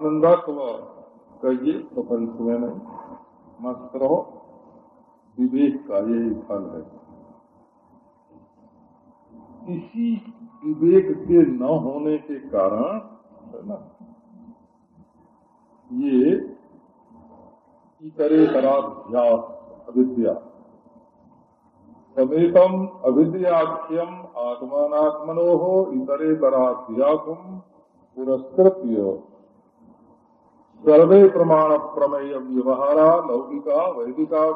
आनंदत्व कहिए तो पंच में नहीं। मस्त रहो। विवेक का यही फल है। इसी विवेक के न होने के कारण, है ना, ये इतरे तराध्यास अविद्या समेतम अविद्याख्यम आत्मात्मनो इतरे तराध्यासम पुरस्कृत्य सर्वे प्रमाण प्रमेय व्यवहारा, लौकिका, वैदिका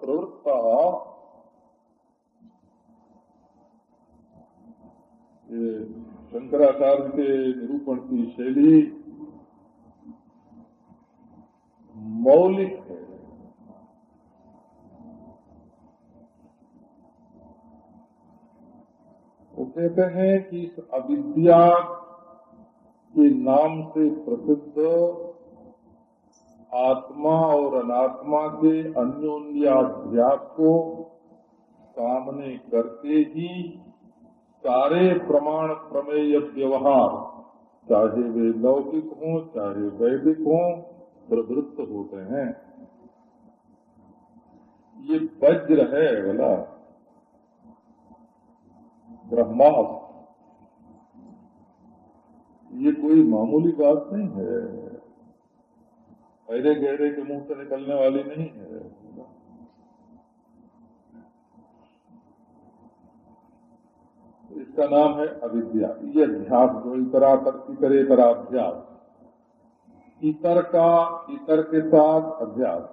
प्रवृत्ता। शंकराचार्य के निरूपण की शैली मौलिक है। वो कहते हैं कि इस अविद्या के नाम से प्रसिद्ध आत्मा और अनात्मा के अन्योन्याध्यास को सामने करके ही सारे प्रमाण प्रमेय व्यवहार, चाहे वे लौकिक हों, चाहे वैदिक हों, प्रवृत्त होते हैं। ये वज्र है बोला ब्रह्मास्त्र। ये कोई मामूली बात नहीं है। पहले गहरे के मुँह से निकलने वाली नहीं है। इसका नाम है अविद्या। ये अध्यास जो इतरा इतरे तराध्यास इतर का इतर के साथ अभ्यास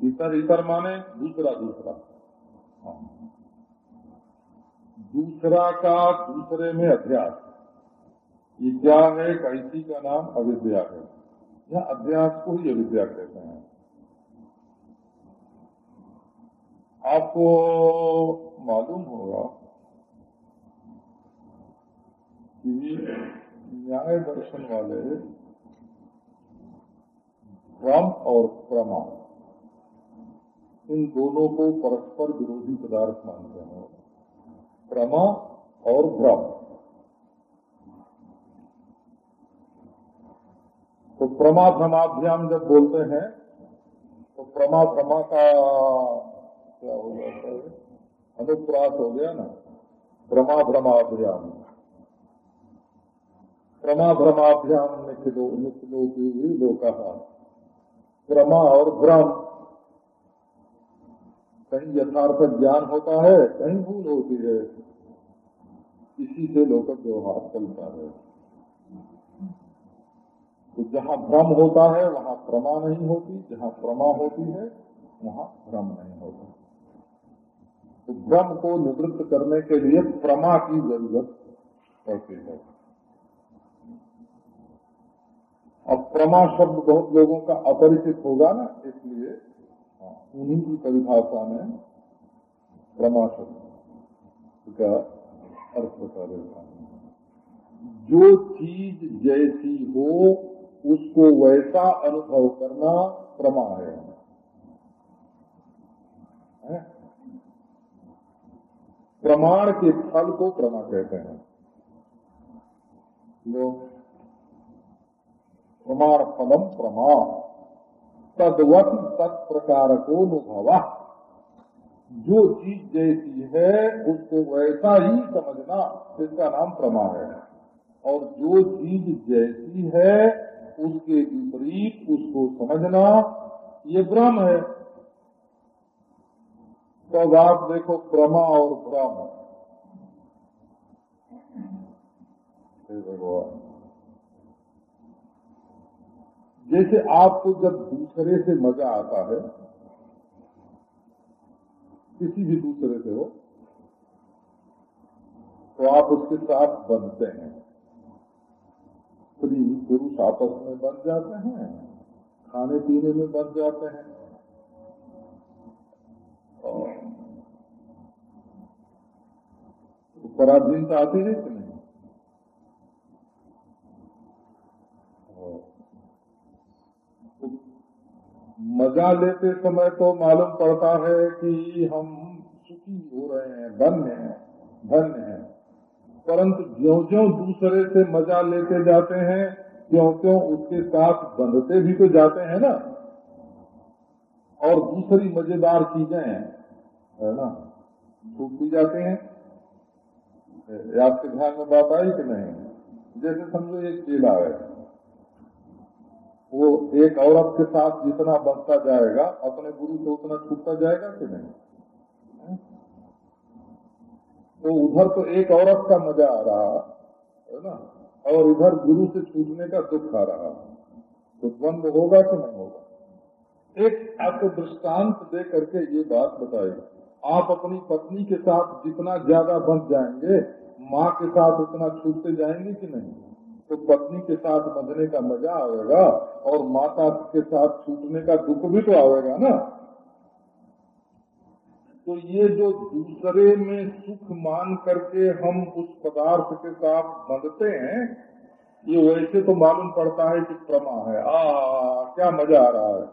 इतर इतर माने दूसरा दूसरा। हाँ। दूसरा का दूसरे में अभ्यास ये क्या है? कैसी का नाम अविद्या है। यह अध्यास को ही अविद्या कहते हैं। आपको मालूम होगा कि न्याय दर्शन वाले भ्रम और प्रमा इन दोनों को परस्पर विरोधी पदार्थ मानते हैं। प्रमा और भ्रम। तो प्रमा भ्रमाभ्याम जब बोलते हैं तो प्रमा भ्रमा का क्या हो जाता है? अनुप्रास हो गया ना? प्रमा भ्रमाभ्याम प्रमा भ्रमाभ्याम निखिलो निखिलो की लोका प्रमा और भ्रम। कहीं यथार्थ ज्ञान होता है, कहीं भूल होती है। इसी से लोक व्यवहार चलता है। तो जहाँ भ्रम होता है वहाँ प्रमा नहीं होती। जहाँ प्रमा होती है वहाँ भ्रम नहीं होता। तो भ्रम को निवृत्त करने के लिए प्रमा की ज़रूरत पड़ती है। अब प्रमा शब्द बहुत लोगों का अपरिचित होगा ना इसलिए हाँ, उन्हीं की परिभाषा में प्रमा शब्द का अर्थ बता देता जो चीज़ जैसी हो उसको वैसा अनुभव करना प्रमा है, प्रमाण के फल को प्रमा कहते हैं। प्रमाण फलम प्रमा। तदवत तत्प्रकार को अनुभव जो चीज़ जैसी है उसको वैसा ही समझना इसका नाम प्रमा है। और जो चीज़ जैसी है उसके विपरीत उसको समझना, ये भ्रम है। तो आप देखो प्रमा और भ्रम। भगवान। जैसे आपको जब दूसरे से मज़ा आता है, किसी भी दूसरे से हो तो आप उसके साथ बनते हैं। स्त्री पुरुष आपस में बन जाते हैं, खाने पीने में बन जाते हैं। तो पराधीनता आती है। कि नहीं मज़ा लेते समय तो मालूम पड़ता है कि हम सुखी हो रहे हैं, धन्य हैं धन्य हैं। परंतु ज्यो ज्यो दूसरे से मज़ा लेते जाते हैं क्यों क्यों उसके साथ बंधते भी तो जाते हैं ना। और दूसरी मज़ेदार चीज़ें है ना? छूट भी जाते हैं। आपके ध्यान में बात आई कि नहीं? जैसे समझो एक केला है वो एक औरत के साथ जितना बनता जाएगा, अपने गुरु से उतना छूटता जाएगा कि नहीं? तो उधर तो एक औरत का मज़ा आ रहा, है ना? और इधर गुरु से छूटने का दुख आ रहा। तो द्वंद होगा कि नहीं होगा? एक आपको दृष्टांत दे करके ये बात बताई। आप अपनी पत्नी के साथ जितना ज़्यादा बंध जाएँगे, माँ के साथ उतना छूटते जाएँगे कि नहीं? तो पत्नी के साथ बंधने का मज़ा आएगा और माता के साथ छूटने का दुख भी तो आएगा ना? तो ये जो दूसरे में सुख मान करके हम उस पदार्थ के साथ बंधते हैं, ये वैसे तो मालूम पड़ता है कि प्रमा है। आ, क्या मज़ा आ रहा है।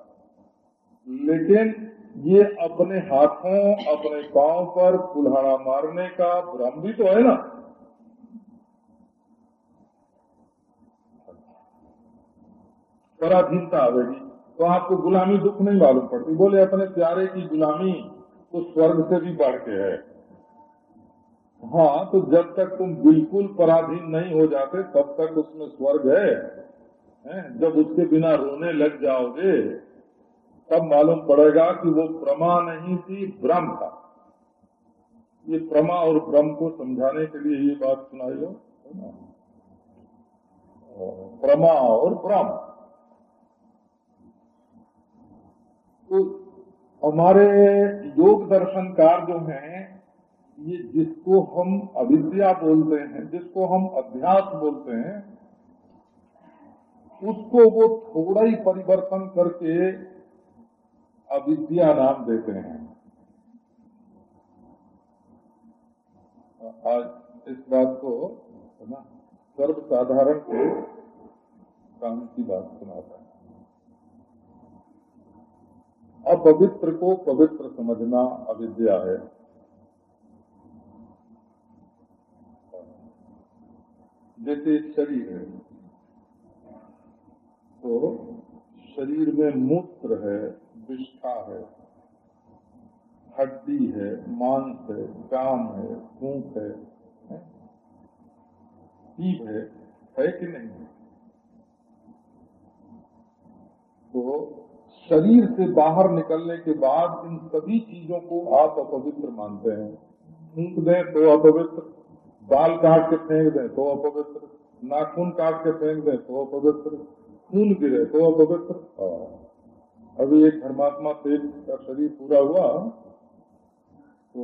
लेकिन ये अपने हाथों, अपने पाँव पर कुल्हाड़ा मारने का भ्रम भी तो है ना। पराधीनता आवेगी तो आपको गुलामी दुख नहीं मालूम पड़ती। बोले, अपने प्यारे की गुलामी तो स्वर्ग से भी बढ़ के है। हाँ तो जब तक तुम बिल्कुल पराधीन नहीं हो जाते तब तक उसमें स्वर्ग है, है? जब उसके बिना रोने लग जाओगे तब मालूम पड़ेगा कि वो प्रमा नहीं थी भ्रम था। ये प्रमा और भ्रम को समझाने के लिए ये बात सुनाई हो। प्रमा और भ्रम तो हमारे योग दर्शनकार जो हैं, ये जिसको हम अविद्या बोलते हैं, जिसको हम अध्यास बोलते हैं, उसको वो थोड़ा ही परिवर्तन करके अविद्या नाम देते हैं। आज इस बात को, है ना, सर्वसाधारण के काम की बात सुनाता है। अपवित्र को पवित्र समझना अविद्या है। जैसे शरीर है तो शरीर में मूत्र है, विष्ठा है, हड्डी है, मांस है काम है, भूख है जीव है है कि नहीं? तो शरीर से बाहर निकलने के बाद इन सभी चीज़ों को आप अपवित्र मानते हैं। फूक दें तो अपवित्र बाल काट के फेंक दें तो अपवित्र, नाखून काट के फेंक दें तो अपवित्र, खून गिरे तो अपवित्र। हाँ। अभी एक धर्मात्मा तेज का शरीर पूरा हुआ तो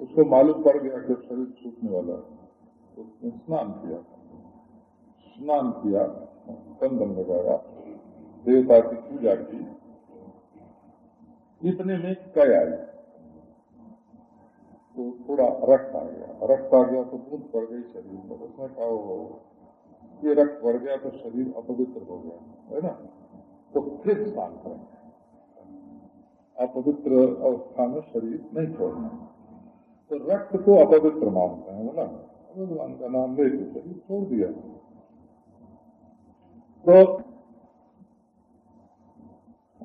उसको मालूम पड़ गया कि शरीर छूटने वाला तो उसने स्नान किया स्नान किया चंदन लगाया। देवता की पूजा की, इतने में कय आई। तो थोड़ा रक्त आ गया। रक्त आ गया तो बूंद पड़ गई शरीर में उसने कहा ये रक्त बढ़ गया तो शरीर अपवित्र हो गया। है ना? तो फिर स्नान करेंगे अपवित्र अवस्था में शरीर नहीं छोड़ना। तो रक्त को अपवित्र मानते हैं बोला भगवान का नाम ले शरीर छोड़ दिया। तो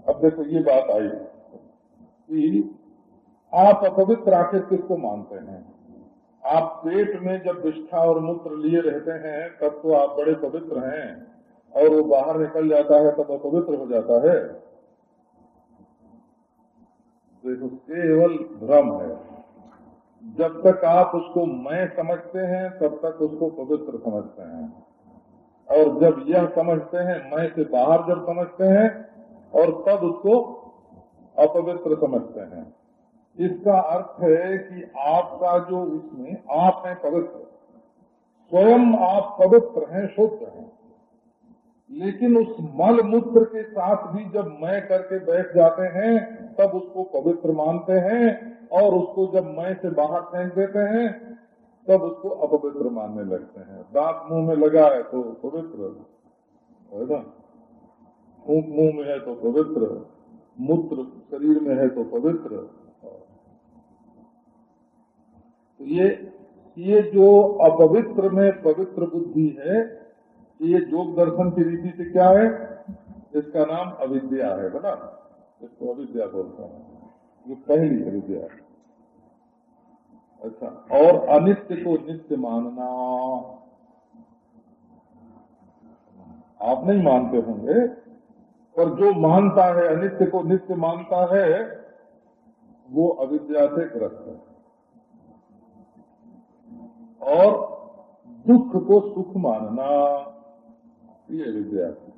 अब देखो ये बात आई कि आप अपवित्र आखिर किसको मानते हैं? आप पेट में जब विष्ठा और मूत्र लिए रहते हैं, तब तो आप बड़े पवित्र हैं, और वो बाहर निकल जाता है, तब अपवित्र हो जाता है। देखो, केवल भ्रम है। जब तक आप उसको मैं समझते हैं, तब तक उसको पवित्र समझते हैं। और जब यह समझते हैं, मैं से बाहर जब समझते हैं और तब उसको अपवित्र समझते हैं। इसका अर्थ है कि आपका जो उसमें, आप हैं पवित्र। स्वयं आप पवित्र हैं, शुद्ध हैं। लेकिन उस मल मूत्र के साथ भी जब मैं करके बैठ जाते हैं, तब उसको पवित्र मानते हैं और उसको जब मैं से बाहर फेंक देते हैं, तब उसको अपवित्र मानने लगते हैं। दांत मुँह में लगा है तो पवित्र। है ना? फूक मुँह में है तो पवित्र, मूत्र शरीर में है तो पवित्र। तो ये ये जो अपवित्र में पवित्र बुद्धि है, ये योग दर्शन की रीति से क्या है? इसका नाम अविद्या है बना इसको अविद्या बोलते हैं। ये पहली अविद्या है। अच्छा और अनित्य को नित्य मानना। आप नहीं मानते होंगे पर जो मानता है, अनित्य को नित्य मानता है, वो अविद्या से ग्रस्त है। और दुख को सुख मानना, ये विद्या है।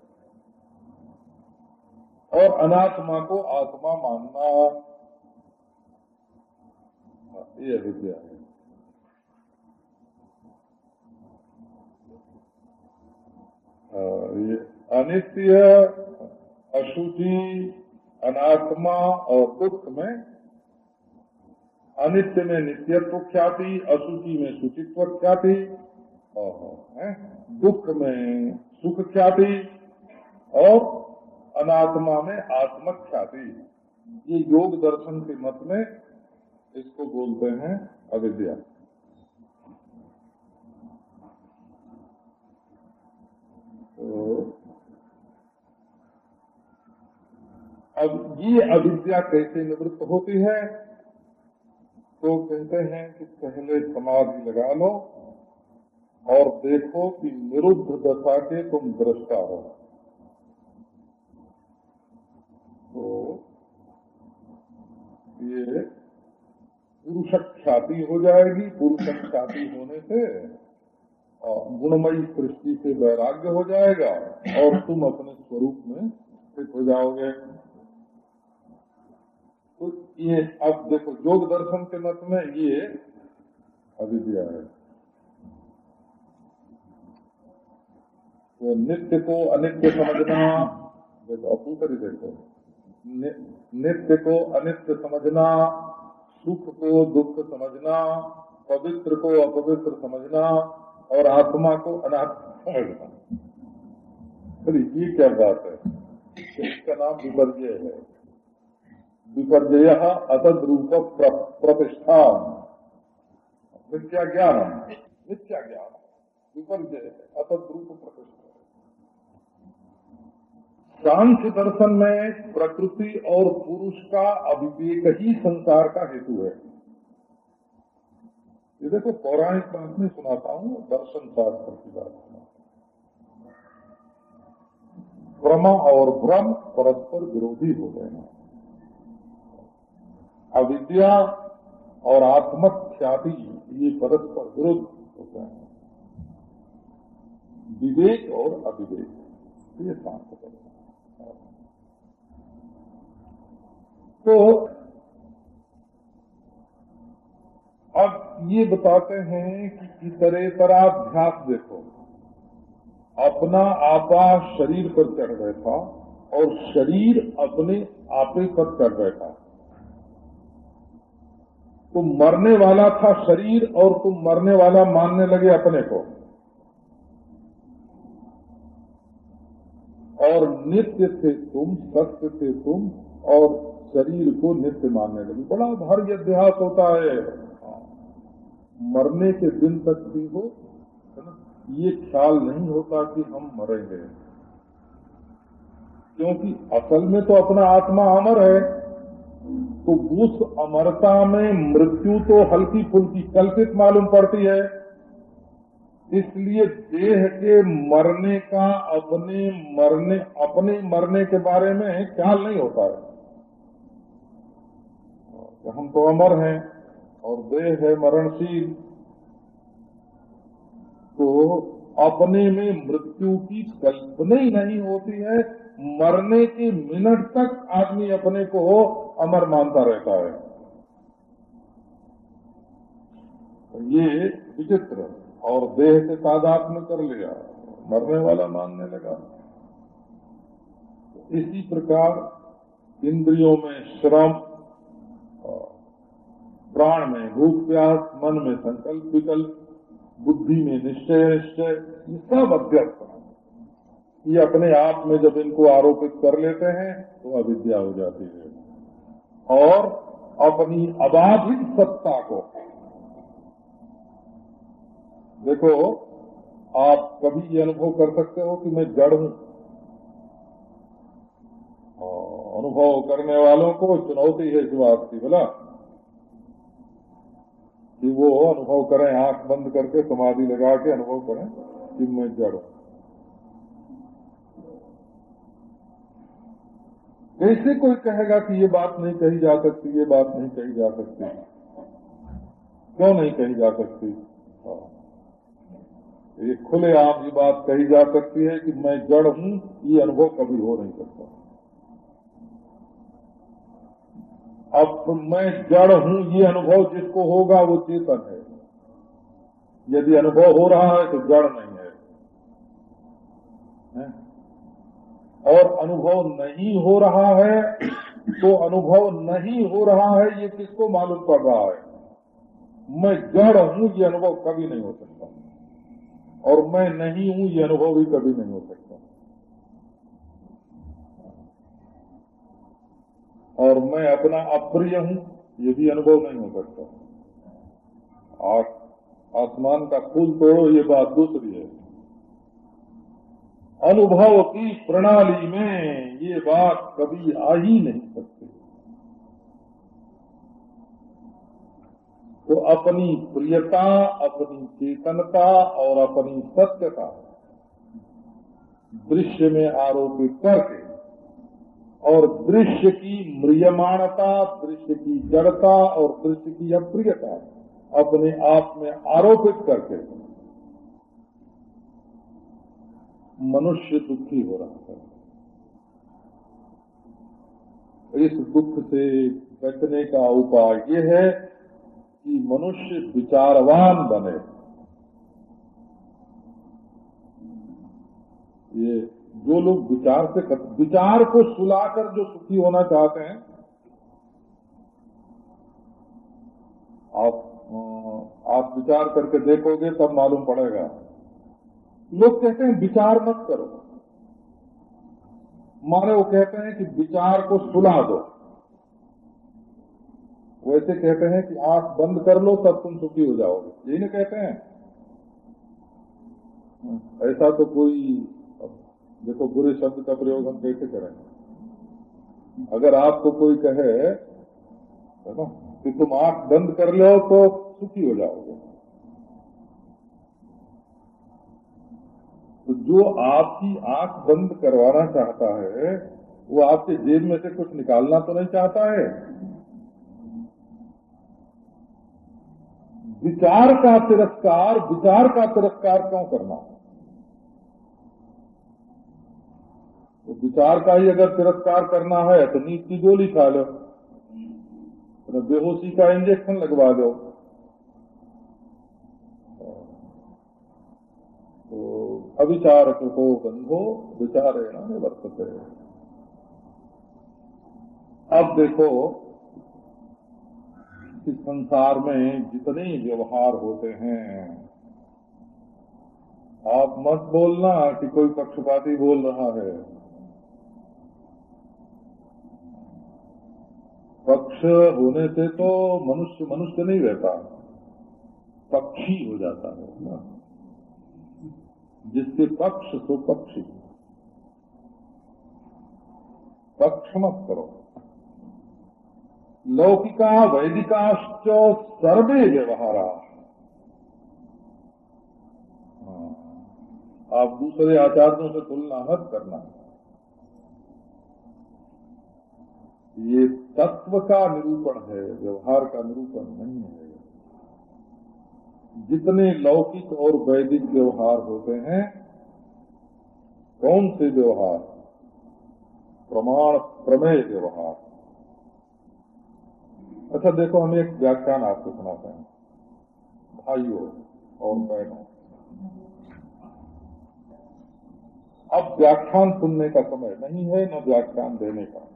और अनात्मा को आत्मा मानना, ये अविद्या है। अनित्य अशुचि अनात्मा और दुख में अनित्य में नित्यत्व ख्याति अशुचि में शुचित्व ख्याति दुख में सुख ख्याति और अनात्मा में आत्मक ख्याति ये योग दर्शन के मत में इसको बोलते हैं अविद्या। तो अब ये अविद्या कैसे निवृत्त होती है? तो कहते हैं कि पहले समाधि लगा लो और देखो कि निरुद्ध दशा के तुम दृष्टा हो। तो ये पुरुषक ख्याति हो जाएगी, पुरुषक ख्याति होने से गुणमयी सृष्टि से वैराग्य हो जाएगा और तुम अपने स्वरूप में स्थित हो जाओगे। तो ये अब देखो, योग दर्शन के मत में ये अविद्या है। तो नित्य को अनित्य समझना, देखो अपू दूसरी देखो। नित्य को अनित्य समझना, सुख को दुख समझना, पवित्र को अपवित्र समझना और आत्मा को अनाथ समझना। अरे, ये क्या बात है? इसका नाम विपर्जय है। विपर्जय असद रूप प्रतिष्ठा मिथ्या ज्ञान मिथ्या ज्ञान विपर्जय असद रूप प्रतिष्ठा सांख्य दर्शन में प्रकृति और पुरुष का अभिवेक ही संसार का हेतु है। ये देखो, पौराणिक बात में सुनाता हूँ, दर्शन शास्त्र की बात ब्रह्म और ब्रह्म परस्पर विरोधी हो गए हैं। अविद्या और आत्मक ख्याति ये परस्पर विरुद्ध होते हैं। विवेक और अविवेक। ये शांत तो अब ये बताते हैं कि इतरे तराध्यास देखो। अपना आपा शरीर पर चढ़ बैठा और शरीर अपने आपे पर चढ़ बैठा। तो मरने वाला था शरीर और तुम मरने वाला मानने लगे अपने को। और नित्य थे तुम, सत्य थे तुम और शरीर को नित्य मानने लगे। बड़ा भारी अभ्यास होता है। मरने के दिन तक भी हो ये ख्याल नहीं होता कि हम मरेंगे। क्योंकि असल में तो अपना आत्मा अमर है। तो उस अमरता में मृत्यु तो हल्की फुल्की कल्पित मालूम पड़ती है। इसलिए देह के मरने का अपने मरने अपने मरने के बारे में ख्याल नहीं होता है। हम तो अमर हैं और देह है मरणशील तो अपने में मृत्यु की कल्पना ही नहीं होती है। मरने के मिनट तक आदमी अपने को अमर मानता रहता है। ये विचित्र और देह से तादाद में कर लिया, मरने वाला मानने लगा। इसी प्रकार इंद्रियों में श्रम प्राण में भूख, प्यास, मन में संकल्प, विकल्प, बुद्धि में निश्चय निश्चय, ये सब अभ्यस्त ये अपने आप में जब इनको आरोपित कर लेते हैं तो अविद्या हो जाती है। और अपनी अबाधित सत्ता को, देखो, आप कभी ये अनुभव कर सकते हो कि मैं जड़ हूँ। अनुभव करने वालों को चुनौती है इस बात की, बोला? कि वो अनुभव करें, आँख बंद करके समाधि लगा के अनुभव करें कि मैं जड़ हूँ। कैसे कोई कहेगा कि ये बात नहीं कही जा सकती ये बात नहीं कही जा सकती। क्यों नहीं कही जा सकती? हाँ। ये खुले आम ये बात कही जा सकती है कि मैं जड़ हूँ ये अनुभव कभी हो नहीं सकता। अब मैं जड़ हूँ ये अनुभव जिसको होगा वो चेतन है। यदि अनुभव हो रहा है तो जड़ नहीं है, है? और अनुभव नहीं हो रहा है तो अनुभव नहीं हो रहा है, ये किसको मालूम पड़ रहा है? मैं जड़ हूँ, ये अनुभव कभी नहीं हो सकता। और मैं नहीं हूँ, ये अनुभव भी कभी नहीं हो सकता। और मैं अपना अप्रिय हूँ, ये भी अनुभव नहीं हो सकता। आसमान का फूल तोड़ो, ये बात दूसरी है। अनुभव की प्रणाली में ये बात कभी आ ही नहीं सकती। तो अपनी प्रियता, अपनी चेतनता और अपनी सत्यता दृश्य में आरोपित करके और दृश्य की म्रियमाणता, दृश्य की जड़ता और दृश्य की अप्रियता अपने आप में आरोपित करके मनुष्य दुखी हो रहा है। इस दुख से बचने का उपाय यह है कि मनुष्य विचारवान बने। ये जो लोग विचार से कर, विचार को सुलाकर जो सुखी होना चाहते हैं आप आप विचार करके देखोगे तब मालूम पड़ेगा। लोग कहते हैं, विचार मत करो। मारे वो कहते हैं कि विचार को सुला दो। वैसे कहते हैं कि आँख बंद कर लो, तब तुम सुखी हो जाओगे। यही ना कहते हैं। ऐसा तो कोई देखो, बुरे शब्द का प्रयोग हम कैसे करेंगे? अगर आपको कोई कहे, है ना, कि तुम आँख बंद कर लो तो सुखी हो जाओगे। तो जो आपकी आँख बंद करवाना चाहता है, वो आपके जेब में से कुछ निकालना तो नहीं चाहता है। विचार का तिरस्कार, विचार का तिरस्कार क्यों करना? तो विचार का ही अगर तिरस्कार करना है तो नीट की गोली खा लो। तो बेहोशी का इंजेक्शन लगवा दो। अविचारक को बंधो, विचारेण वर्तते अब देखो, इस संसार में जितने व्यवहार होते हैं, आप मत बोलना कि कोई पक्षपाती बोल रहा है। पक्ष होने से तो मनुष्य मनुष्य नहीं रहता, पक्षी हो जाता है, ना? जिसके पक्ष सो पक्षी। पक्ष मत करो। लौकिका, वैदिकाश्च सर्वे व्यवहारा। हाँ। आप दूसरे आचार्यों से तुलना मत करना। ये तत्व का निरूपण है, व्यवहार का निरूपण नहीं है। जितने लौकिक और वैदिक व्यवहार होते हैं, कौन से व्यवहार? प्रमाण, प्रमेय व्यवहार। अच्छा देखो, हम एक व्याख्यान आपको सुनाते हैं। भाइयों और बहनों, अब व्याख्यान सुनने का समय नहीं है, न व्याख्यान देने का।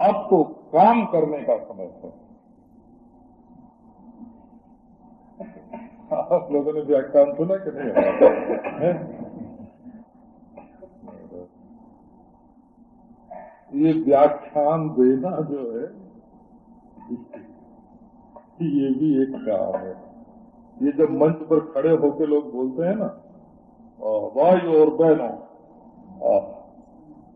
अब तो काम करने का समय है। आप लोगों ने व्याख्यान सुना कि नहीं? है? ये व्याख्यान देना जो है ये भी एक काम है। ये जब मंच पर खड़े होकर लोग बोलते हैं ना भाई और बहनों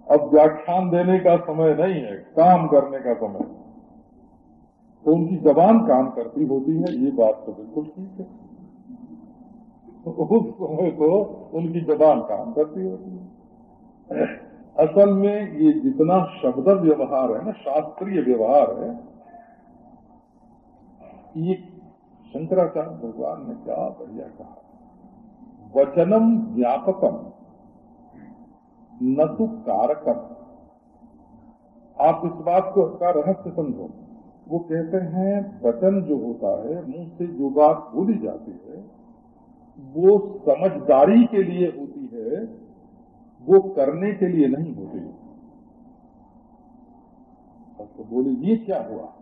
अब व्याख्यान देने का समय नहीं है काम करने का समय। तो उनकी जबान काम करती होती है ये बात तो बिल्कुल ठीक है। उस समय तो उनकी जबान काम करती होती है। असल में ये जितना शब्द व्यवहार है ना, शास्त्रीय व्यवहार है, ये शंकराचार्य भगवान ने क्या बढ़िया कहा? वचनम व्यापकम न तो कारकम। आप इस बात को का रहस्य समझो। वो कहते हैं, वचन जो होता है, मुँह से जो बात बोली जाती है वो समझदारी के लिए होती है, वो करने के लिए नहीं होती। तो बोले, ये क्या हुआ?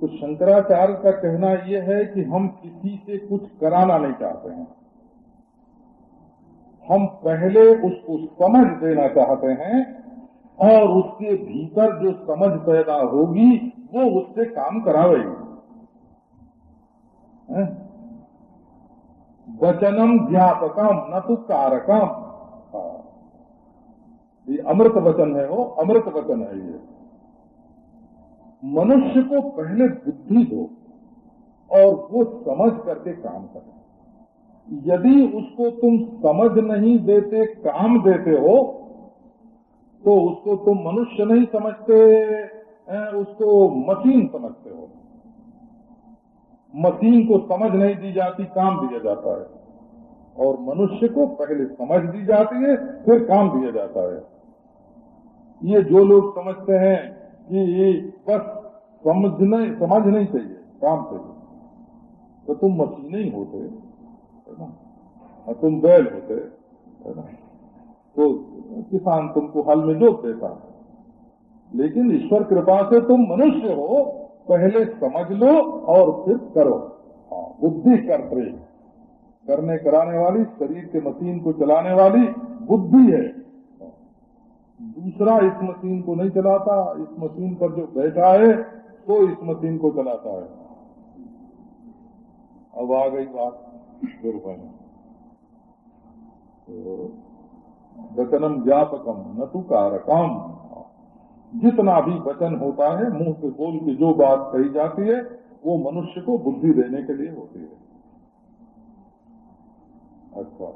तो शंकराचार्य का कहना यह है कि हम किसी से कुछ कराना नहीं चाहते हैं। हम पहले उसको समझ देना चाहते हैं और उसके भीतर जो समझ पैदा होगी, वो उससे काम करावेगी। वचनम ज्ञापकम, न तो कारकम। हाँ। ये अमृत वचन है वो, अमृत वचन है ये। मनुष्य को पहले बुद्धि दो और वो समझ करके काम करे। यदि उसको तुम समझ नहीं देते, काम देते हो तो उसको तुम मनुष्य नहीं समझते उसको मशीन समझते हो। मशीन को समझ नहीं दी जाती, काम दिया जाता है। और मनुष्य को पहले समझ दी जाती है, फिर काम दिया जाता है। ये जो लोग समझते हैं कि बस समझने समझ नहीं चाहिए, काम चाहिए तो तुम मशीन ही होते, है ना? तुम बैल होते, है ना? तो किसान तुमको हल में जोत देता लेकिन ईश्वर कृपा से तुम मनुष्य हो पहले समझ लो और फिर करो। हाँ बुद्धि करते करने कराने वाली, शरीर के मशीन को चलाने वाली बुद्धि है। दूसरा इस मशीन को नहीं चलाता, इस मशीन पर जो बैठा है तो इस मशीन को चलाता है। अब आ गई बात तो वचनम व्यापकम न तु कारकम। जितना भी वचन होता है, मुँह से बोल के जो बात कही जाती है, वो मनुष्य को बुद्धि देने के लिए होती है। अच्छा।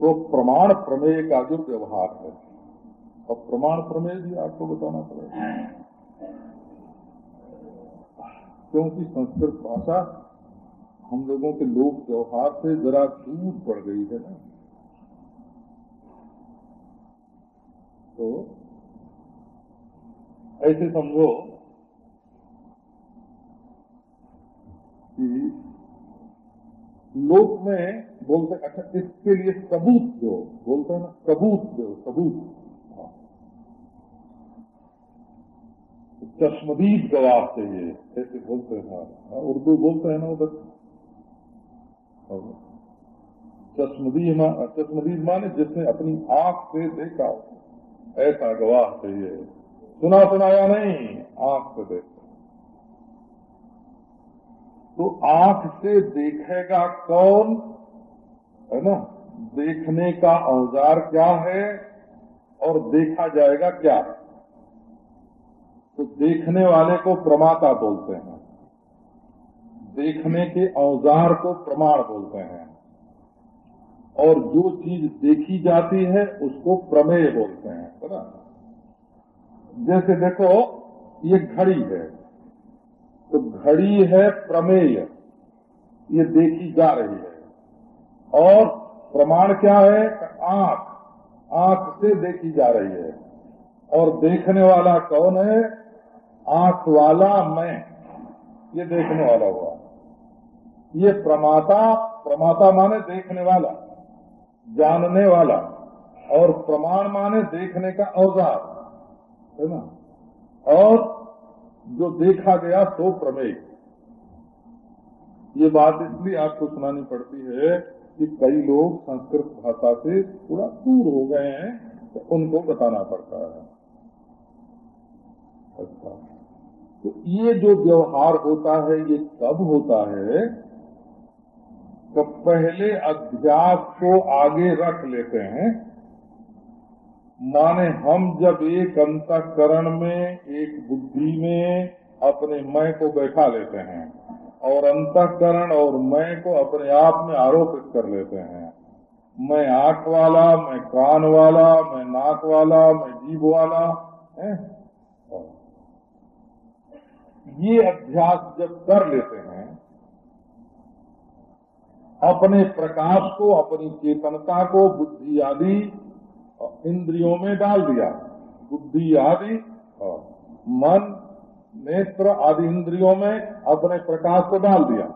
तो प्रमाण प्रमेय का जो व्यवहार है, अब प्रमाण प्रमेय भी आपको बताना पड़ेगा। क्योंकि संस्कृत भाषा हम लोगों के लोक व्यवहार से जरा दूर पड़ गई है ना। तो ऐसे समझो कि लोक में बोलते अच्छा इसके लिए सबूत दो। बोलते हैं ना सबूत दो सबूत। हाँ। चश्मदीद गवाह चाहिए ऐसे बोलते हैं हाँ, उर्दू बोलते हैं ना उधर चश्मदी चश्मदीद माने जिसने अपनी आँख से देखा ऐसा गवाह चाहिए सुना सुनाया नहीं? आँख से देख। तो आँख से देखेगा कौन? है ना? देखने का औज़ार क्या है? और देखा जाएगा क्या? तो देखने वाले को प्रमाता बोलते हैं। देखने के औज़ार को प्रमाण बोलते हैं। और जो चीज़ देखी जाती है, उसको प्रमेय बोलते हैं। है ना? जैसे देखो, ये घड़ी है। तो घड़ी है प्रमेय। ये देखी जा रही है। और प्रमाण क्या है? आँख। आँख से देखी जा रही है। और देखने वाला कौन है? आँख वाला मैं। ये देखने वाला हुआ। ये प्रमाता प्रमाता माने देखने वाला, जानने वाला। और प्रमाण माने देखने का औज़ार। है ना? और जो देखा गया सो प्रमेय। ये बात इसलिए आपको सुनानी पड़ती है कि कई लोग संस्कृत भाषा से थोड़ा दूर हो गए हैं तो उनको बताना पड़ता है। अच्छा। तो ये जो व्यवहार होता है, ये कब होता है? तो पहले अध्यास को आगे रख लेते हैं। माने हम जब एक अंतकरण में, एक बुद्धि में अपने मैं को बैठा लेते हैं और अंतकरण और मैं को अपने आप में आरोपित कर लेते हैं। मैं आँख वाला, मैं कान वाला, मैं नाक वाला, मैं जीभ वाला, है? ये अभ्यास जब कर लेते हैं, अपने प्रकाश को, अपनी चेतनता को, बुद्धि आदि इंद्रियों में डाल दिया। बुद्धि आदि मन, नेत्र आदि इंद्रियों में अपने प्रकाश को डाल दिया।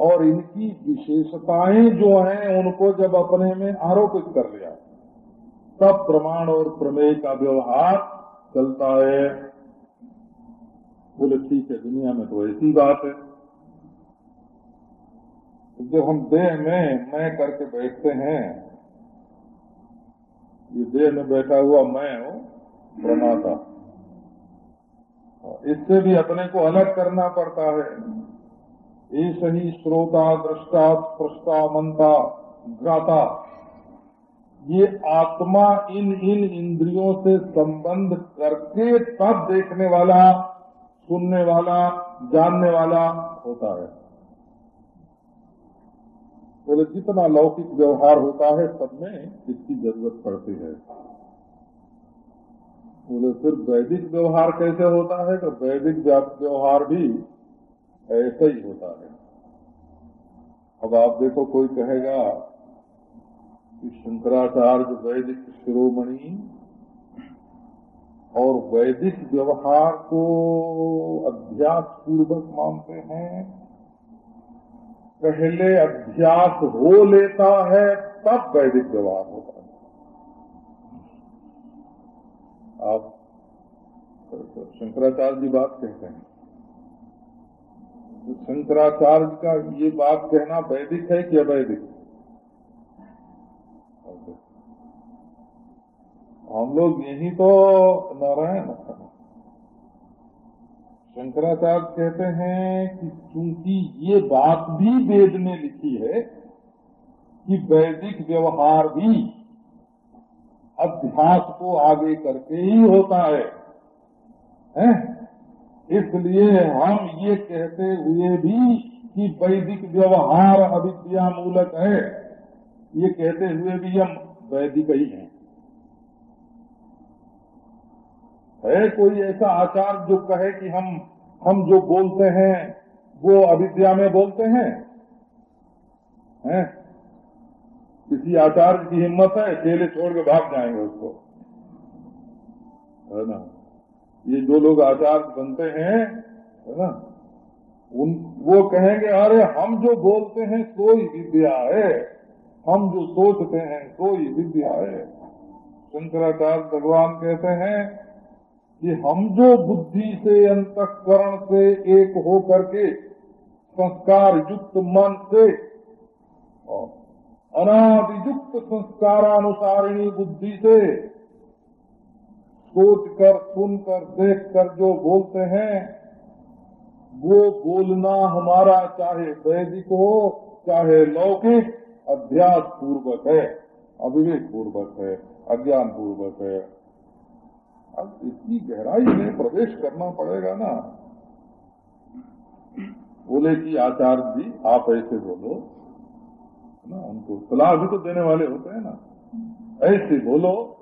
और इनकी विशेषताएँ जो हैं, उनको जब अपने में आरोपित कर लिया, तब प्रमाण और प्रमेय का व्यवहार चलता है। बोले, ठीक है, दुनिया में तो ऐसी बात है। जब हम देह में मैं करके बैठते हैं ये देह में बैठा हुआ मैं हूँ प्रमाता इससे भी अपने को अलग करना पड़ता है। ऐसे ही श्रोता, दृष्टा, स्पृष्टा मनता ग्राता ये आत्मा इन इन इंद्रियों से संबंध करके तब देखने वाला, सुनने वाला, जानने वाला होता है। बोले, जितना लौकिक व्यवहार होता है, सब में इसकी ज़रूरत पड़ती है। बोले, फिर वैदिक व्यवहार कैसे होता है? तो वैदिक व्यवहार भी ऐसा ही होता है। अब आप देखो, कोई कहेगा कि शंकराचार्य वैदिक शिरोमणि और वैदिक व्यवहार को अभ्यास पूर्वक मानते हैं। पहले अभ्यास हो लेता है, तब वैदिक व्यवहार होता है। आप शंकराचार्य जी बात कहते हैं। तो शंकराचार्य का ये बात कहना वैदिक है कि अवैदिक? हम लोग यही तो नारायण शंकराचार्य कहते हैं कि चूँकि ये बात भी वेद में लिखी है कि वैदिक व्यवहार भी अभ्यास को आगे करके ही होता है, है? इसलिए हम ये कहते हुए भी कि वैदिक व्यवहार अविद्या मूलक है ये कहते हुए भी हम वैदिक ही हैं है कोई ऐसा आचार जो कहे कि हम हम जो बोलते हैं, वो अविद्या में बोलते हैं? हैं? किसी आचार्य की हिम्मत है अकेले छोड़ के भाग जाएँगे उसको। है ना? ये जो लोग आचार्य बनते हैं, है ना? उन, वो कहेंगे, अरे, हम जो बोलते हैं कोई विद्या है। हम जो सोचते हैं कोई विद्या है। शंकराचार्य भगवान कहते हैं कि हम जो बुद्धि से, अंतकरण से एक हो करके संस्कार युक्त मन से अनादियुक्त संस्कारानुसारिणी बुद्धि से सोच कर सुन कर देख कर जो बोलते हैं, वो बोलना हमारा चाहे वैदिक हो, चाहे लौकिक अभ्यास पूर्वक है अविवेक पूर्वक है अज्ञान पूर्वक है। अब इतनी गहराई में प्रवेश करना पड़ेगा ना। बोले कि आचार्य जी, आप ऐसे बोलो। ना, उनको सलाह भी तो देने वाले होते हैं ना। ऐसे बोलो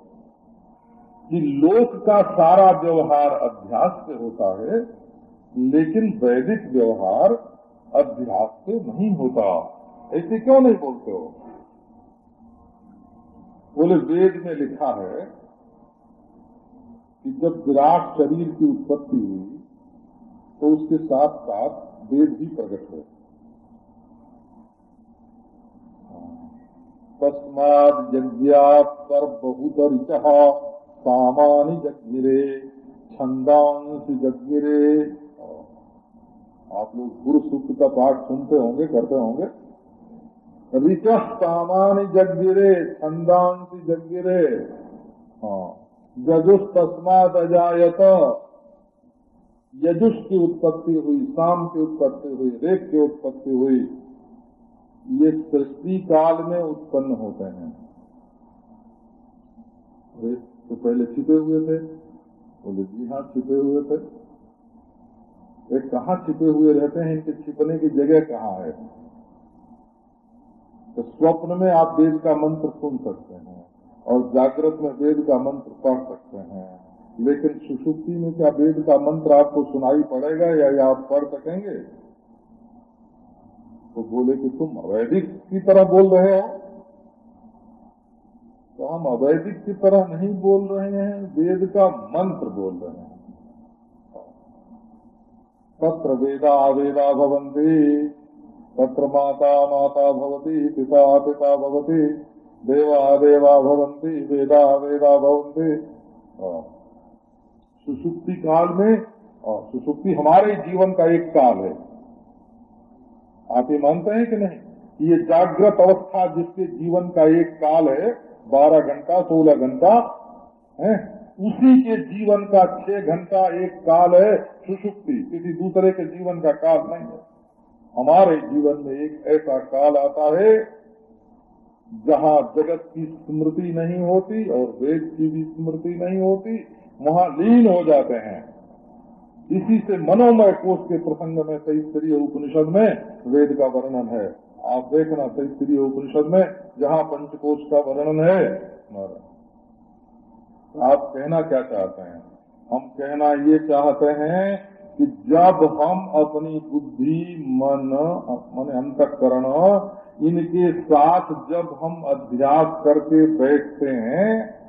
कि लोक का सारा व्यवहार अभ्यास से होता है, लेकिन वैदिक व्यवहार अभ्यास से नहीं होता। ऐसे क्यों नहीं बोलते हो? बोले, वेद में लिखा है कि जब विराट शरीर की उत्पत्ति हुई तो उसके साथ साथ वेद भी प्रकट हुए। तस्माद यज्ञात पर बहुत सामान्य जगगिरे छंदांश जगगिरे आप लोग गुरु सूत्र का पाठ सुनते होंगे, करते होंगे। ऋच सामान्य जगगिरे छंदांश जगगिरे हाँ। जजुस्तस्मात अजायत यजुष की उत्पत्ति हुई शाम की उत्पत्ति हुई, रेख की उत्पत्ति हुई, ये सृष्टि काल में उत्पन्न होते हैं। तो पहले छिपे हुए थे, बोले, जी हाँ छिपे हुए थे। एक कहा छिपे हुए रहते हैं, इनके छिपने की जगह कहाँ है? तो स्वप्न में आप वेद का मंत्र सुन सकते हैं। और जागृत में वेद का मंत्र पढ़ सकते हैं। लेकिन सुसुप्ति में क्या वेद का मंत्र आपको सुनाई पड़ेगा या, या आप पढ़ सकेंगे? तो बोले कि तुम अवैधिक की तरह बोल रहे हो। तो हम अवैधिक की तरह नहीं बोल रहे हैं वेद का मंत्र बोल रहे हैं। तत्र वेदा वेदा भवंती तत्र माता माता भवती पिता पिता भवती। देवा देवा भवंती वेदा वेदा भवंती सुसुप्ति काल में और सुसुप्ति हमारे जीवन का एक काल है। आप ये मानते हैं कि नहीं? ये जागृत अवस्था जिसके जीवन का एक काल है, बारह घंटा, सोलह घंटा, है? उसी के जीवन का छह घंटा एक काल है सुसुप्ति। किसी दूसरे के जीवन का काल नहीं है। हमारे जीवन में एक ऐसा काल आता है जहाँ जगत की स्मृति नहीं होती और वेद की भी स्मृति नहीं होती, वहाँ लीन हो जाते हैं। इसी से मनोमय कोष के प्रसंग में सही तैतरीय उपनिषद में वेद का वर्णन है। आप देखना सही तैतरीय उपनिषद में, जहाँ पंचकोश का वर्णन है। आप कहना क्या चाहते हैं? हम कहना ये चाहते हैं कि जब हम अपनी बुद्धि, मन मन अंतकरण इनके साथ जब हम अध्यास करके बैठते हैं,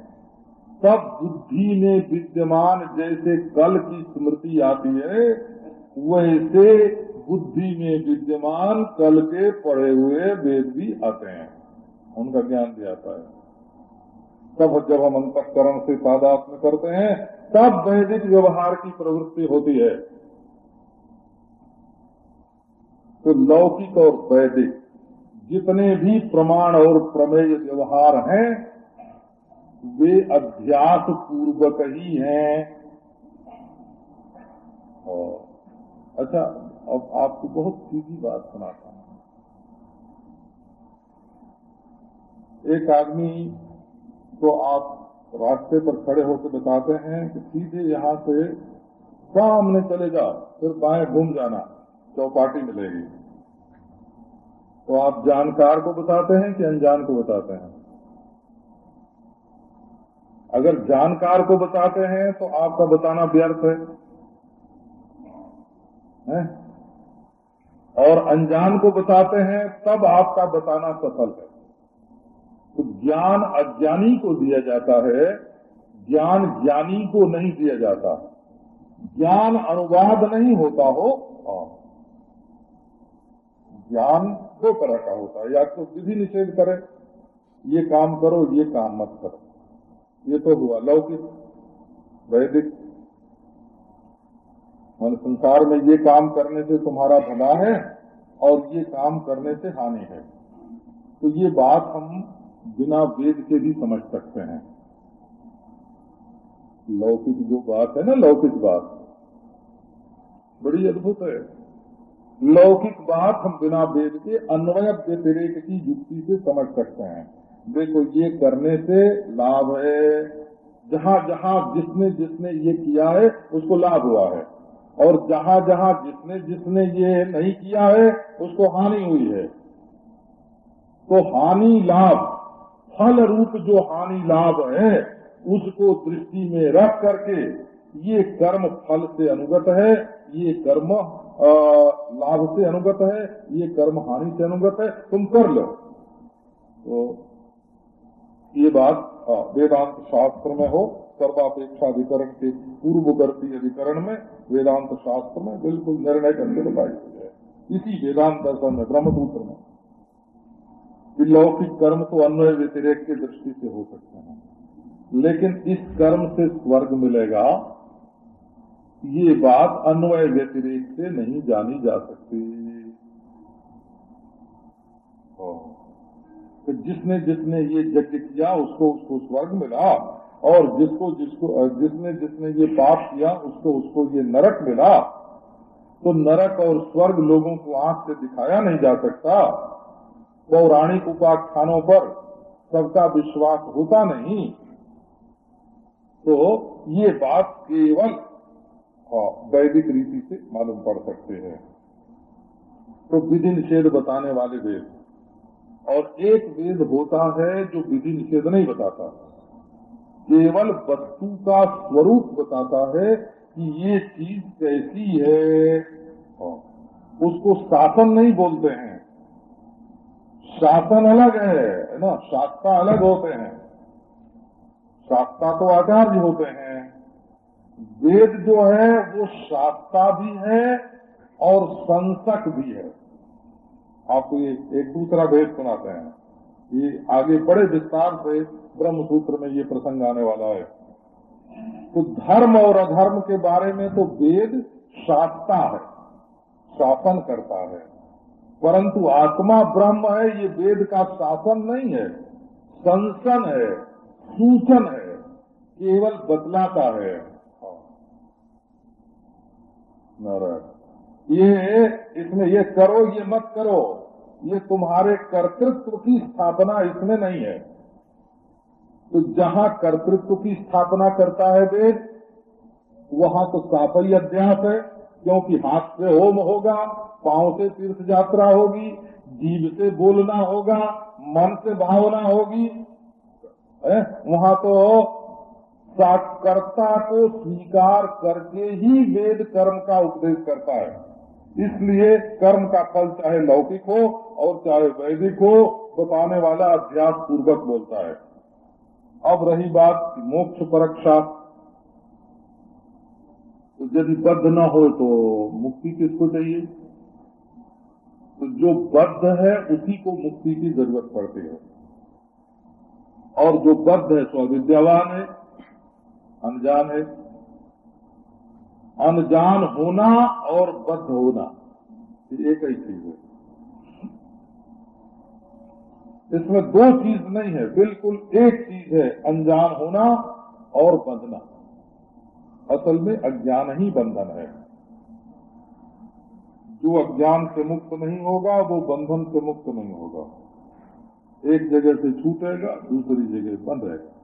तब बुद्धि में विद्यमान जैसे कल की स्मृति आती है, वैसे बुद्धि में विद्यमान कल के पढ़े हुए वेद भी आते हैं। उनका ज्ञान भी आता है। तब जब हम अंतकरण से तादात्म करते हैं, तब वैदिक व्यवहार की प्रवृत्ति होती है। तो लौकिक और वैदिक जितने भी प्रमाण और प्रमेय व्यवहार हैं, वे अध्यास पूर्वक ही हैं। और अच्छा अब आपको बहुत सीधी बात सुनाता हूँ। एक आदमी को आप रास्ते पर खड़े होकर बताते हैं कि सीधे यहाँ से सामने चले जाओ, फिर बाएँ घूम जाना, चौपाटी मिलेगी। तो आप जानकार को बताते हैं कि अनजान को बताते हैं? अगर जानकार को बताते हैं तो आपका बताना व्यर्थ है, है? और अनजान को बताते हैं तब आपका बताना सफल है। तो ज्ञान अज्ञानी को दिया जाता है ज्ञान ज्ञानी को नहीं दिया जाता। ज्ञान अनुवाद नहीं होता हो ज्ञान दो तरह का होता है। या तो विधि निषेध करे, ये काम करो, ये काम मत करो। ये तो हुआ लौकिक, वैदिक। मान संसार में ये काम करने से तुम्हारा भला है और ये काम करने से हानि है। तो ये बात हम बिना वेद के भी समझ सकते हैं। लौकिक जो बात है ना, लौकिक बात, बड़ी अद्भुत है। लौकिक बात हम बिना वेद के, अन्वय व्यतिरेक की युक्ति से समझ सकते हैं। देखो, ये करने से लाभ है। जहाँ जहाँ जिसने जिसने ये किया है, उसको लाभ हुआ है। और जहाँ जहाँ जिसने जिसने ये नहीं किया है, उसको हानि हुई है। तो हानि लाभ, फल रूप जो हानि लाभ है, उसको दृष्टि में रख करके ये कर्म फल से अनुगत है, ये कर्म लाभ से अनुगत है, ये कर्म हानि से अनुगत है, तुम कर लो। तो ये बात वेदांत शास्त्र में हो सर्वापेक्षा अधिकरण के पूर्ववर्ती अधिकरण में, वेदांत शास्त्र में बिल्कुल निर्णय करके बताई हुई है। इसी वेदांत दर्शन में ब्रह्मसूत्र में। लौकिक कर्म तो अन्वय व्यतिरेक की दृष्टि से हो सकते हैं। लेकिन इस कर्म से स्वर्ग मिलेगा ये बात अन्वय व्यतिरेक से नहीं जानी जा सकती। तो जिसने जिसने ये यज्ञ किया, उसको उसको स्वर्ग मिला और जिसको जिसको, जिसने जिसने ये पाप किया, उसको उसको ये नरक मिला। तो नरक और स्वर्ग लोगों को आँख से दिखाया नहीं जा सकता। पौराणिक उपाख्यानों पर सबका विश्वास होता नहीं। तो ये बात केवल हाँ, वैदिक रीति से मालूम पड़ सकते हैं। तो विधि निषेध बताने वाले वेद। और एक वेद होता है जो विधि निषेध नहीं बताता। केवल वस्तु का स्वरूप बताता है कि ये चीज़ कैसी है। हाँ, उसको शासन नहीं बोलते हैं। शासन अलग है ना? शास्त्रा अलग होते हैं। शास्त्रा तो आचार्य होते हैं। वेद जो है, वो शास्त्रा भी है और संसक भी है। आपको ये एक दूसरा वेद सुनाते हैं। ये आगे बड़े विस्तार से ब्रह्म सूत्र में ये प्रसंग आने वाला है। तो धर्म और अधर्म के बारे में तो वेद शास्ता है, शासन करता है। परंतु आत्मा ब्रह्म है, ये वेद का शासन नहीं है। संसन है, सूचन है, केवल बदलाता है। नारायण। ये, इसमें ये करो, ये मत करो। ये तुम्हारे कर्तृत्व की स्थापना इसमें नहीं है। तो जहाँ कर्तृत्व की स्थापना करता है वेद, वहाँ तो साफई अध्यास है, क्योंकि हाथ से होम होगा, पाँव से तीर्थ यात्रा होगी जीव से बोलना होगा, मन से भावना होगी। वहाँ तो साक्षरता को स्वीकार करके ही वेद कर्म का उपदेश करता है। इसलिए कर्म का फल चाहे लौकिक हो और चाहे वैदिक हो, बताने वाला अध्यास पूर्वक बोलता है। अब रही बात मोक्ष परीक्षा। तो यदि बद्ध न हो तो मुक्ति किसको चाहिए? तो जो बद्ध है, उसी को मुक्ति की ज़रूरत पड़ती है। और जो बद्ध है, सो अविद्यावान है। अनजान है। अनजान होना और बद्ध होना, ये एक ही चीज़ है। इसमें दो चीज़ नहीं है, बिल्कुल एक चीज़ है, अनजान होना और बंधना। असल में अज्ञान ही बंधन है। जो अज्ञान से मुक्त नहीं होगा, वो बंधन से मुक्त नहीं होगा। एक जगह से छूटेगा, दूसरी जगह बंद रहेगा।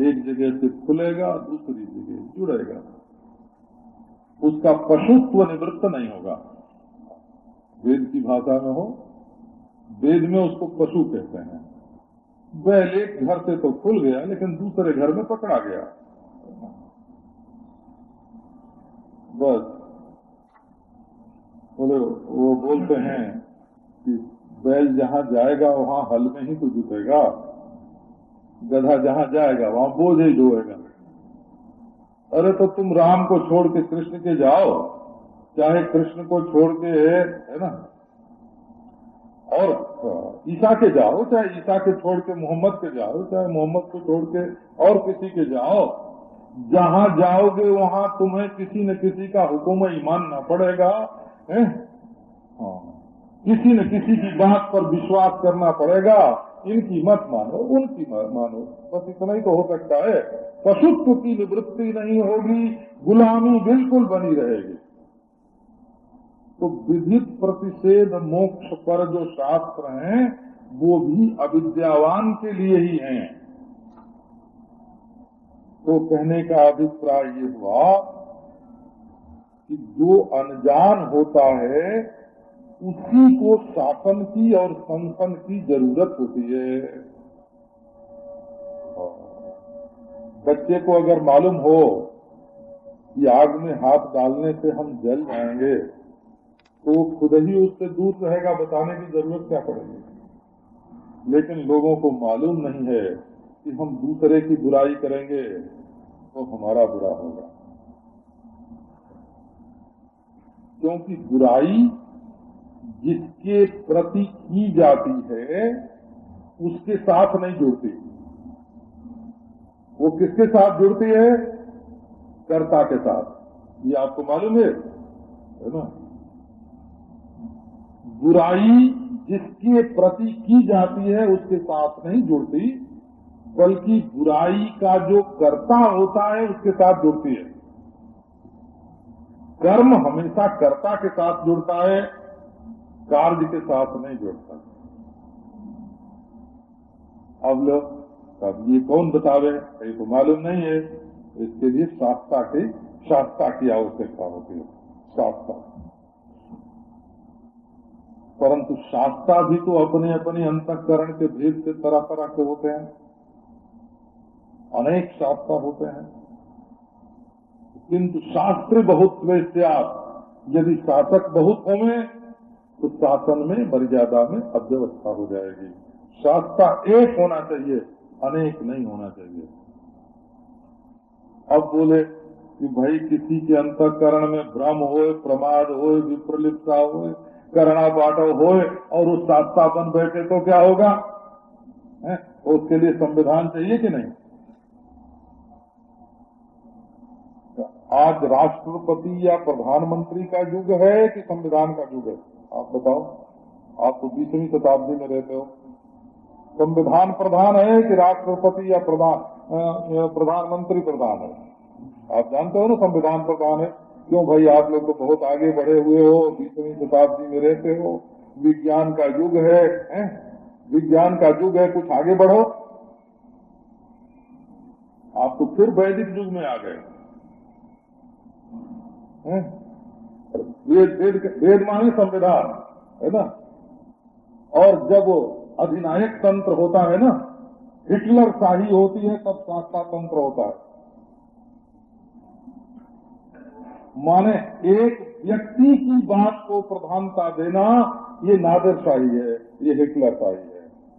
एक जगह से खुलेगा, दूसरी जगह जुड़ेगा। उसका पशुत्व निवृत्त नहीं होगा। वेद की भाषा में हो, वेद में उसको पशु कहते हैं। बैल एक घर से तो खुल गया, लेकिन दूसरे घर में पकड़ा गया। बस, बोले, वो बोलते हैं कि बैल जहाँ जाएगा, वहाँ हल में ही तो जुटेगा। गधा जहाँ जाएगा, वहाँ बोझ ही ढोएगा अरे तो तुम राम को छोड़ के कृष्ण के जाओ। चाहे कृष्ण को छोड़ के, है ना? और ईसा के जाओ, चाहे ईसा के छोड़ के मोहम्मद के जाओ, चाहे मोहम्मद को छोड़ के और किसी के जाओ। जहाँ जाओगे, वहाँ तुम्हें किसी न किसी का हुक्म ही मानना पड़ेगा? हाँ। किसी न किसी की बात पर विश्वास करना पड़ेगा। इनकी मत मानो, उनकी मानो। बस इतना ही तो हो सकता है। पशुत्व की निवृत्ति नहीं होगी, गुलामी बिल्कुल बनी रहेगी। तो विधित प्रतिषेध मोक्ष पर जो शास्त्र हैं, वो भी अविद्यावान के लिए ही हैं। तो कहने का अभिप्राय ये हुआ कि जो अनजान होता है उसी को शासन की और संसन की ज़रूरत होती है। बच्चे को अगर मालूम हो कि आग में हाथ डालने से हम जल जाएँगे तो खुद ही उससे दूर रहेगा, बताने की ज़रूरत क्या पड़ेगी? लेकिन लोगों को मालूम नहीं है कि हम दूसरे की बुराई करेंगे तो हमारा बुरा होगा। क्योंकि बुराई जिसके प्रति की जाती है, उसके साथ नहीं जुड़ती। वो किसके साथ जुड़ती है? कर्ता के साथ। ये आपको मालूम है है ना? बुराई जिसके प्रति की जाती है, उसके साथ नहीं जुड़ती, बल्कि बुराई का जो कर्ता होता है, उसके साथ जुड़ती है। कर्म हमेशा कर्ता के साथ जुड़ता है कार्य के साथ नहीं जुड़ता अब लोग अब ये कौन बतावे? ये तो मालूम नहीं है। इसके लिए शास्त्रा की शास्त्रा की आवश्यकता होती है। शास्त्रा। परंतु शास्त्रा भी तो अपने अपने अंतकरण के भेद से तरह तरह के होते हैं। अनेक शास्त्र होते हैं। किंतु शास्त्र बहुत आप यदि शासक बहुत होंगे तो शासन में, मर्यादा में अव्यवस्था हो जाएगी। शास्त्र एक होना चाहिए, अनेक नहीं होना चाहिए। अब बोले कि भाई किसी के अंतकरण में भ्रम हो प्रमाद हो विप्रलिप्ता हो करणा बाटो हो और उस शास्त्रा बन बैठे तो क्या होगा? है? उसके लिए संविधान चाहिए कि नहीं? आज राष्ट्रपति या प्रधानमंत्री का युग है कि संविधान का युग है? आप बताओ आप तो बीसवीं शताब्दी में रहते हो। संविधान प्रधान है कि राष्ट्रपति या प्रधान प्रधानमंत्री प्रधान है? आप जानते हो ना संविधान प्रधान है? क्यों भाई आप लोग तो बहुत आगे बढ़े हुए हो बीसवीं शताब्दी में रहते हो? विज्ञान का युग है, है? विज्ञान का युग है कुछ आगे बढ़ो। आप तो फिर वैदिक युग में आ गए। वेद माने संविधान, है ना? और जब अधिनायक तंत्र होता है ना, हिटलर शाही होती है, तब शास्त्रा तंत्र होता है। माने एक व्यक्ति की बात को प्रधानता देना, ये नादर शाही है, ये हिटलर शाही है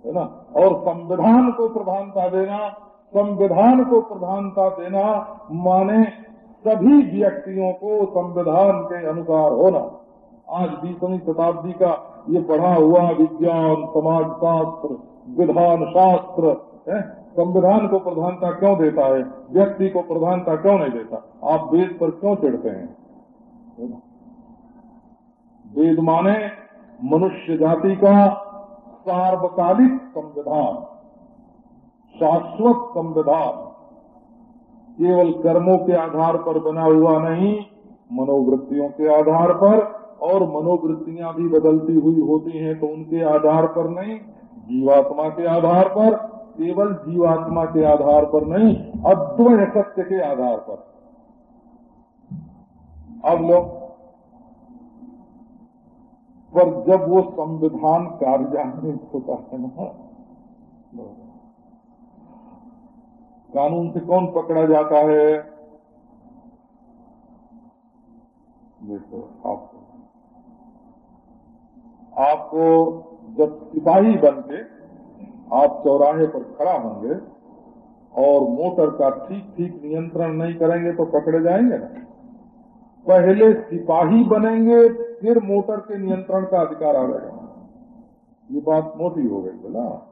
है ना? और संविधान को प्रधानता देना, संविधान को प्रधानता देना, माने सभी व्यक्तियों को संविधान के अनुसार होना। आज बीसवीं शताब्दी का ये पढ़ा हुआ विज्ञान समाज शास्त्र विधान शास्त्र है? संविधान को प्रधानता क्यों देता है? व्यक्ति को प्रधानता क्यों नहीं देता? आप वेद पर क्यों चिढ़ते हैं? वेद माने मनुष्य जाति का सार्वकालिक संविधान, शाश्वत संविधान। केवल कर्मों के आधार पर बना हुआ नहीं, मनोवृत्तियों के आधार पर, और मनोवृत्तियाँ भी बदलती हुई होती हैं तो उनके आधार पर नहीं, जीवात्मा के आधार पर, केवल जीवात्मा के आधार पर नहीं अद्वय सत्य के आधार पर। अब लोग पर जब वो संविधान कार्यान्वित होता है ना कानून से कौन पकड़ा जाता है? देखो, आपको आपको जब सिपाही बन के आप चौराहे पर खड़ा होंगे और मोटर का ठीक ठीक नियंत्रण नहीं करेंगे तो पकड़े जाएँगे ना? पहले सिपाही बनेंगे, फिर मोटर के नियंत्रण का अधिकार आ जाएगा। ये बात मोटी हो गई, बोला।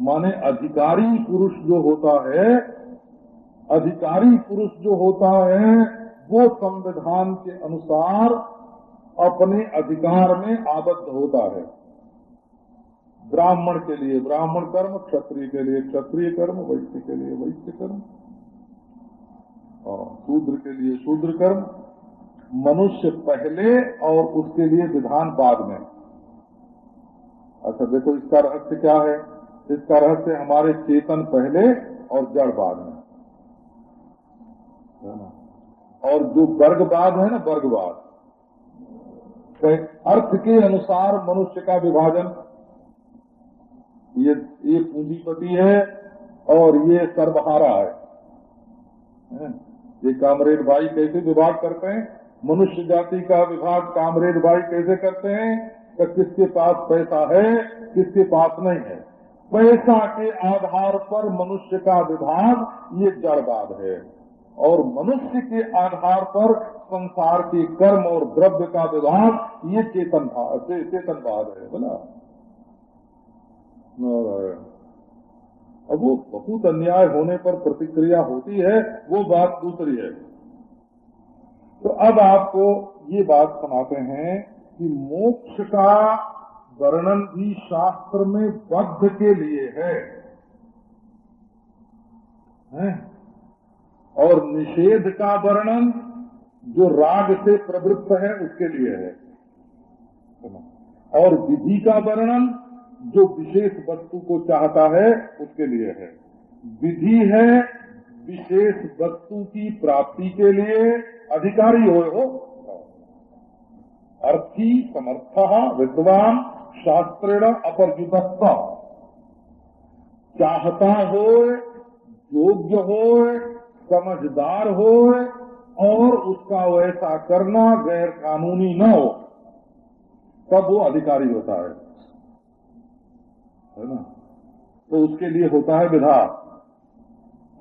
माने अधिकारी पुरुष जो होता है, अधिकारी पुरुष जो होता है, वो संविधान के अनुसार अपने अधिकार में आबद्ध होता है। ब्राह्मण के लिए, ब्राह्मण कर्म, क्षत्रिय के लिए, क्षत्रिय कर्म, वैश्य के लिए वैश्य कर्म शूद्र के लिए शूद्र कर्म, मनुष्य पहले और उसके लिए विधान बाद में। अच्छा देखो इसका रहस्य क्या है? इसका रहस्य हमारे चेतन पहले और जड़ बाद में। और जो वर्गवाद है ना वर्गवाद तो अर्थ के अनुसार मनुष्य का विभाजन। ये ये पूंजीपति है और ये सर्वहारा है। ये कामरेड भाई कैसे विभाग करते हैं? मनुष्य जाति का विभाग कामरेड भाई कैसे करते हैं? कि किसके पास पैसा है, किसके पास नहीं है। पैसा के आधार पर मनुष्य का विभाग, ये जड़वाद है। और मनुष्य के आधार पर संसार के कर्म और द्रव्य का विभाग, ये चेतन चेतनवाद है, बोला। अब वो बहुत अन्याय होने पर प्रतिक्रिया होती है, वो बात दूसरी है। तो अब आपको ये बात सुनाते हैं कि मोक्ष का वर्णन भी शास्त्र में बद्ध के लिए है। है? और निषेध का वर्णन जो राग से प्रवृत्त है उसके लिए है। और विधि का वर्णन जो विशेष वस्तु को चाहता है उसके लिए है। विधि है विशेष वस्तु की प्राप्ति के लिए अधिकारी हो, हो। अर्थी समर्थ विद्वान शास्त्रेण अपरयुत चाहता हो योग्य हो समझदार हो और उसका वैसा करना गैर कानूनी न हो, तब वो अधिकारी होता है। है ना? तो उसके लिए होता है विधा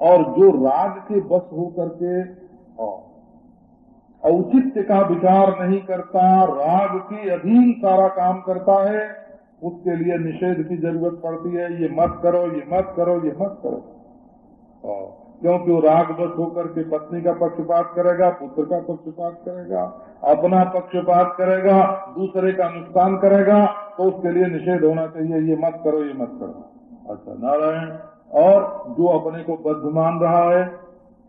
और जो राग के बस हो। करके औचित्य का विचार नहीं करता, राग के अधीन सारा काम करता है, उसके लिए निषेध की ज़रूरत पड़ती है, ये मत करो, ये मत करो, ये मत करो। क्योंकि वो राग बस होकर के पत्नी का पक्षपात करेगा, पुत्र का पक्षपात करेगा, अपना पक्षपात करेगा, दूसरे का नुकसान करेगा तो उसके लिए निषेध होना चाहिए, ये मत करो, ये मत करो। अच्छा नारायण, और जो अपने को बद्ध मान रहा है,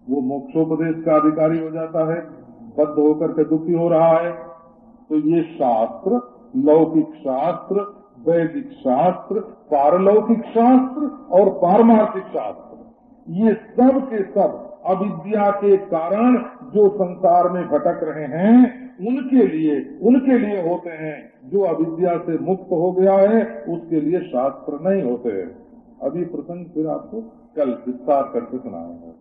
वो मोक्षोपदेश का अधिकारी हो जाता है। बद्ध होकर के दुखी हो रहा है। तो ये शास्त्र, लौकिक शास्त्र, वैदिक शास्त्र, पारलौकिक शास्त्र और पारमार्थिक शास्त्र, ये सब के सब अविद्या के कारण जो संसार में भटक रहे हैं, उनके लिए उनके लिए होते हैं। जो अविद्या से मुक्त हो गया है, उसके लिए शास्त्र नहीं होते हैं। अभी प्रसंग फिर आपको कल विस्तार करके सुनाएँगे